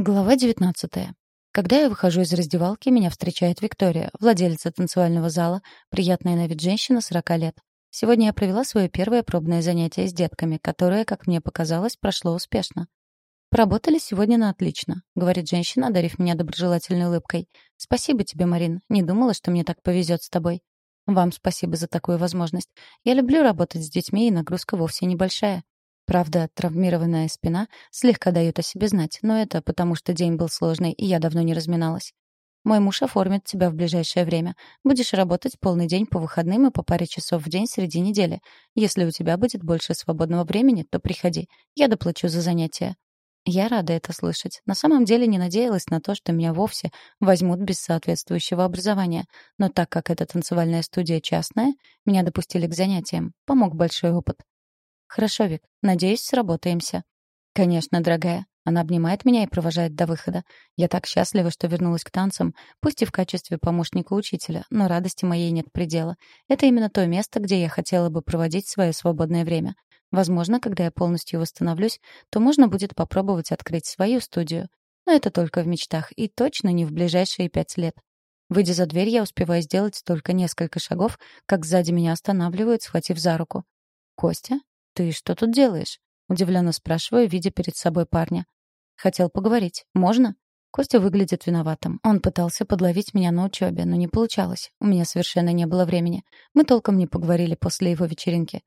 Глава 19. Когда я выхожу из раздевалки, меня встречает Виктория, владелица танцевального зала, приятная на вид женщина 40 лет. Сегодня я провела свое первое пробное занятие с детками, которое, как мне показалось, прошло успешно. «Поработали сегодня на отлично», — говорит женщина, одарив меня доброжелательной улыбкой. «Спасибо тебе, Марин. Не думала, что мне так повезет с тобой». «Вам спасибо за такую возможность. Я люблю работать с детьми, и нагрузка вовсе небольшая. Правда, травмированная спина слегка дает о себе знать, но это потому, что день был сложный, и я давно не разминалась. Мой муж оформит тебя в ближайшее время. Будешь работать полный день по выходным и по паре часов в день среди недели. Если у тебя будет больше свободного времени, то приходи. Я доплачу за занятия. Я рада это слышать. На самом деле не надеялась на то, что меня вовсе возьмут без соответствующего образования. Но так как эта танцевальная студия частная, меня допустили к занятиям. Помог большой опыт. «Хорошо, Вик. Надеюсь, сработаемся». «Конечно, дорогая». Она обнимает меня и провожает до выхода. Я так счастлива, что вернулась к танцам, пусть и в качестве помощника учителя, но радости моей нет предела. Это именно то место, где я хотела бы проводить свое свободное время. Возможно, когда я полностью восстановлюсь, то можно будет попробовать открыть свою студию. Но это только в мечтах, и точно не в ближайшие пять лет. Выйдя за дверь, я успеваю сделать только несколько шагов, как сзади меня останавливают, схватив за руку. «Костя?» «Ты что тут делаешь?» — удивленно спрашиваю, видя перед собой парня. «Хотел поговорить. Можно?» Костя выглядит виноватым. Он пытался подловить меня на учебе, но не получалось. У меня совершенно не было времени. Мы толком не поговорили после его вечеринки.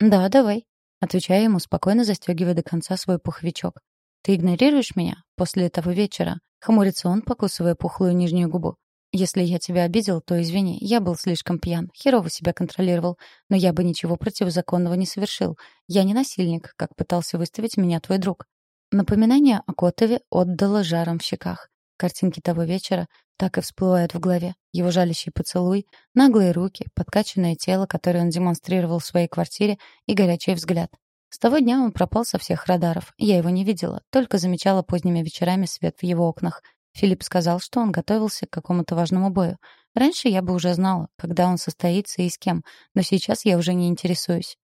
«Да, давай», — отвечаю ему, спокойно застегивая до конца свой пуховичок. «Ты игнорируешь меня после этого вечера?» — хмурится он, покусывая пухлую нижнюю губу. Если я тебя обидел, то извини, я был слишком пьян, херово себя контролировал, но я бы ничего противозаконного не совершил. Я не насильник, как пытался выставить меня твой друг. Напоминание о Котове отдало жаром в щеках. Картинки того вечера так и всплывают в голове. Его жалящий поцелуй, наглые руки, подкачанное тело, которое он демонстрировал в своей квартире, и горячий взгляд. С того дня он пропал со всех радаров. Я его не видела, только замечала поздними вечерами свет в его окнах — Филипп сказал, что он готовился к какому-то важному бою. Раньше я бы уже знала, когда он состоится и с кем, но сейчас я уже не интересуюсь.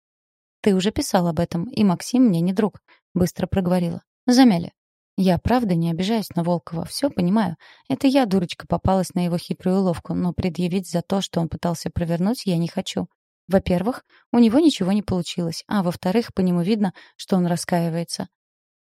«Ты уже писал об этом, и Максим мне не друг», — быстро проговорила. «Замяли». Я правда не обижаюсь на Волкова, все понимаю. Это я, дурочка, попалась на его хитрую уловку, но предъявить за то, что он пытался провернуть, я не хочу. Во-первых, у него ничего не получилось, а во-вторых, по нему видно, что он раскаивается.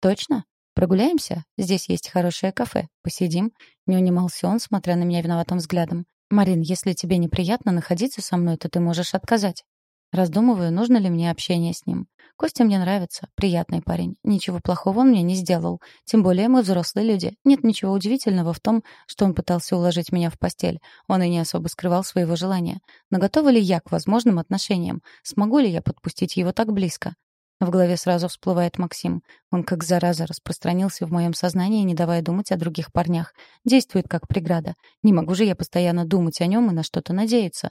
«Точно?» «Прогуляемся? Здесь есть хорошее кафе. Посидим?» Не унимался он, смотря на меня виноватым взглядом. «Марин, если тебе неприятно находиться со мной, то ты можешь отказать». Раздумываю, нужно ли мне общение с ним. Костя мне нравится, приятный парень. Ничего плохого он мне не сделал. Тем более мы взрослые люди. Нет ничего удивительного в том, что он пытался уложить меня в постель. Он и не особо скрывал своего желания. Но готова ли я к возможным отношениям? Смогу ли я подпустить его так близко? В голове сразу всплывает Максим. Он как зараза распространился в моем сознании, не давая думать о других парнях. Действует как преграда. Не могу же я постоянно думать о нем и на что-то надеяться.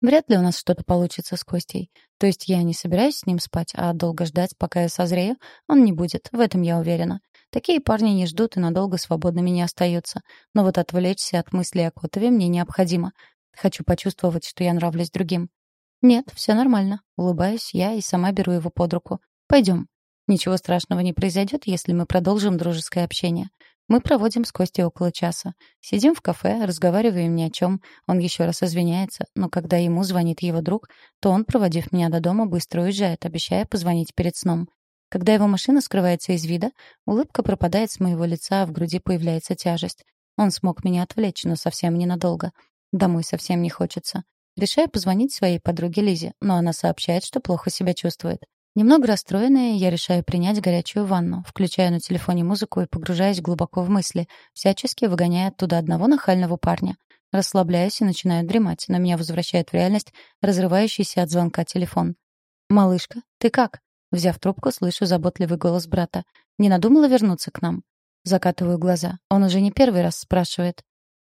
Вряд ли у нас что-то получится с Костей. То есть я не собираюсь с ним спать, а долго ждать, пока я созрею, он не будет. В этом я уверена. Такие парни не ждут и надолго свободными не остаются. Но вот отвлечься от мыслей о Котове мне необходимо. Хочу почувствовать, что я нравлюсь другим. «Нет, все нормально». Улыбаюсь я и сама беру его под руку. «Пойдем». Ничего страшного не произойдет, если мы продолжим дружеское общение. Мы проводим с Костей около часа. Сидим в кафе, разговариваем ни о чем. Он еще раз извиняется, но когда ему звонит его друг, то он, проводив меня до дома, быстро уезжает, обещая позвонить перед сном. Когда его машина скрывается из вида, улыбка пропадает с моего лица, а в груди появляется тяжесть. Он смог меня отвлечь, но совсем ненадолго. Домой совсем не хочется. Решаю позвонить своей подруге Лизе, но она сообщает, что плохо себя чувствует. Немного расстроенная, я решаю принять горячую ванну, включаю на телефоне музыку и погружаюсь глубоко в мысли, всячески выгоняя оттуда одного нахального парня. Расслабляюсь и начинаю дремать, но меня возвращает в реальность разрывающийся от звонка телефон. «Малышка, ты как?» Взяв трубку, слышу заботливый голос брата. «Не надумала вернуться к нам?» Закатываю глаза. Он уже не первый раз спрашивает.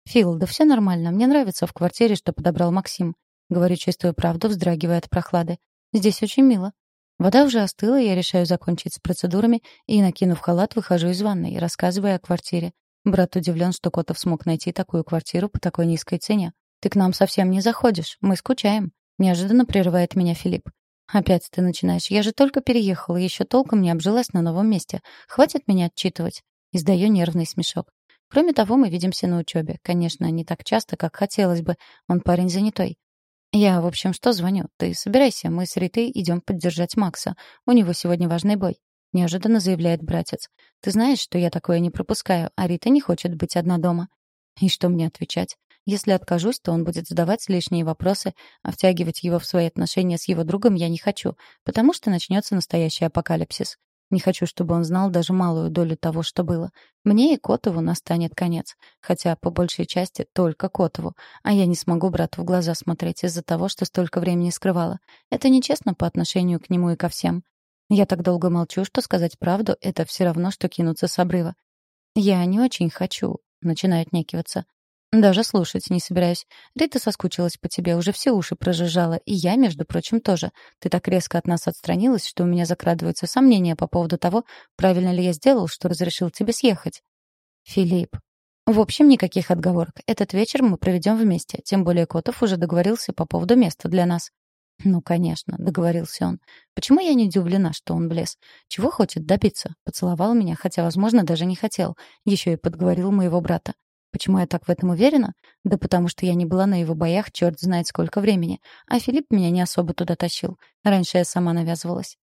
«Фил, да все нормально. Мне нравится в квартире, что подобрал Максим». Говорю чистую правду, вздрагивая от прохлады. «Здесь очень мило». Вода уже остыла, я решаю закончить с процедурами и, накинув халат, выхожу из ванной, рассказывая о квартире. Брат удивлен, что Котов смог найти такую квартиру по такой низкой цене. «Ты к нам совсем не заходишь. Мы скучаем», — неожиданно прерывает меня Филипп. «Опять ты начинаешь. Я же только переехала, еще толком не обжилась на новом месте. Хватит меня отчитывать». Издаю нервный смешок. Кроме того, мы видимся на учебе. Конечно, не так часто, как хотелось бы. Он парень занятой. Я, в общем, что звоню? Ты собирайся, мы с Ритой идем поддержать Макса. У него сегодня важный бой. Неожиданно заявляет братец. Ты знаешь, что я такое не пропускаю, а Рита не хочет быть одна дома. И что мне отвечать? Если откажусь, то он будет задавать лишние вопросы, а втягивать его в свои отношения с его другом я не хочу, потому что начнется настоящий апокалипсис. Не хочу, чтобы он знал даже малую долю того, что было. Мне и Котову настанет конец. Хотя, по большей части, только Котову. А я не смогу брату в глаза смотреть из-за того, что столько времени скрывала. Это нечестно по отношению к нему и ко всем. Я так долго молчу, что сказать правду — это все равно, что кинуться с обрыва. «Я не очень хочу», — начинает некиваться. «Даже слушать не собираюсь. Рита соскучилась по тебе, уже все уши прожужжала, и я, между прочим, тоже. Ты так резко от нас отстранилась, что у меня закрадываются сомнения по поводу того, правильно ли я сделал, что разрешил тебе съехать». «Филипп». «В общем, никаких отговорок. Этот вечер мы проведем вместе, тем более Котов уже договорился по поводу места для нас». «Ну, конечно», — договорился он. «Почему я не удивлена, что он влез? Чего хочет добиться? Поцеловал меня, хотя, возможно, даже не хотел. Еще и подговорил моего брата. Почему я так в этом уверена? Да потому что я не была на его боях черт знает сколько времени. А Филипп меня не особо туда тащил. Раньше я сама навязывалась.